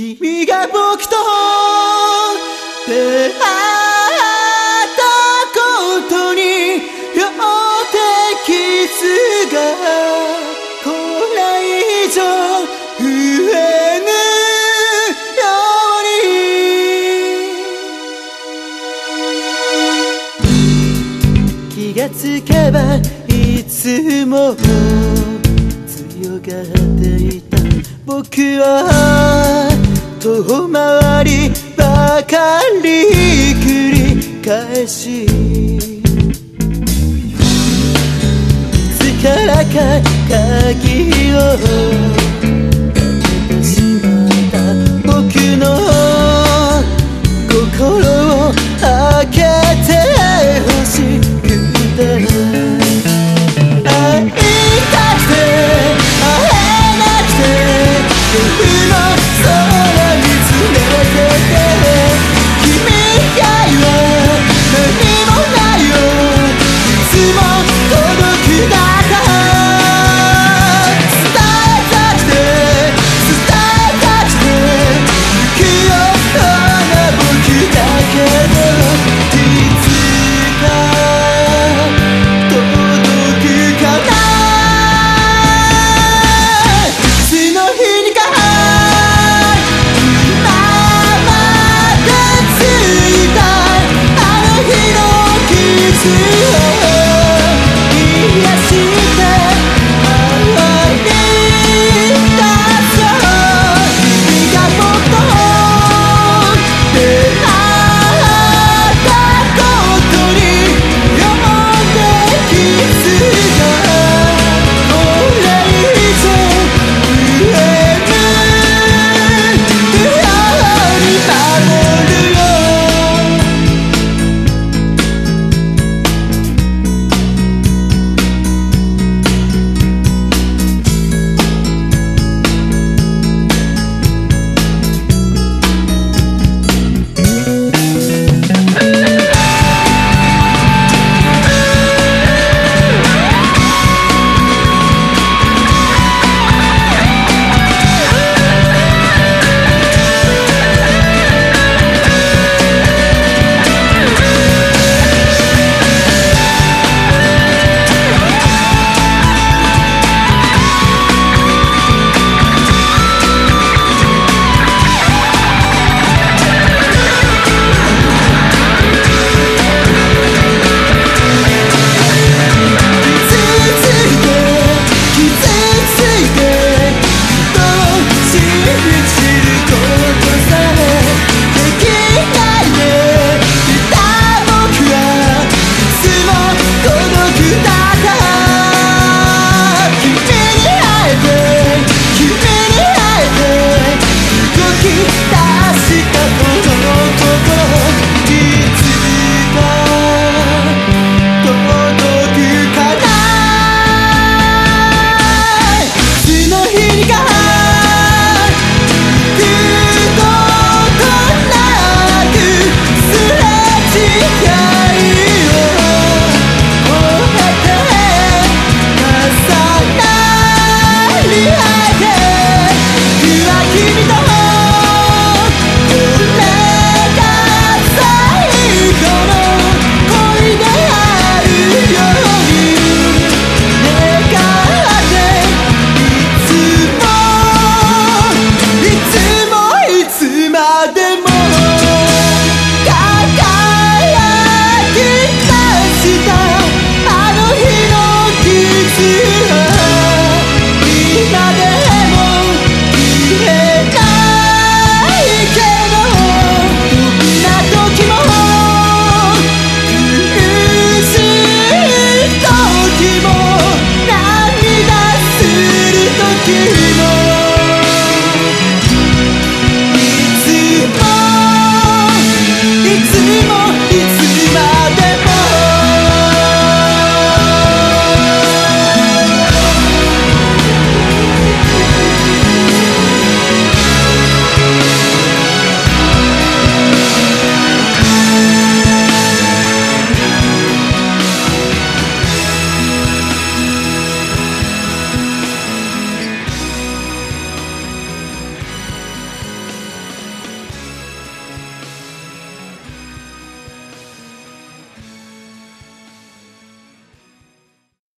君が僕と出会ったことによって傷がこれ以上増えぬように気がつけばいつも強がっていた僕は。遠回りばかり繰り返し。力か鍵をしまった僕の心を開け you.「あの日の傷。を」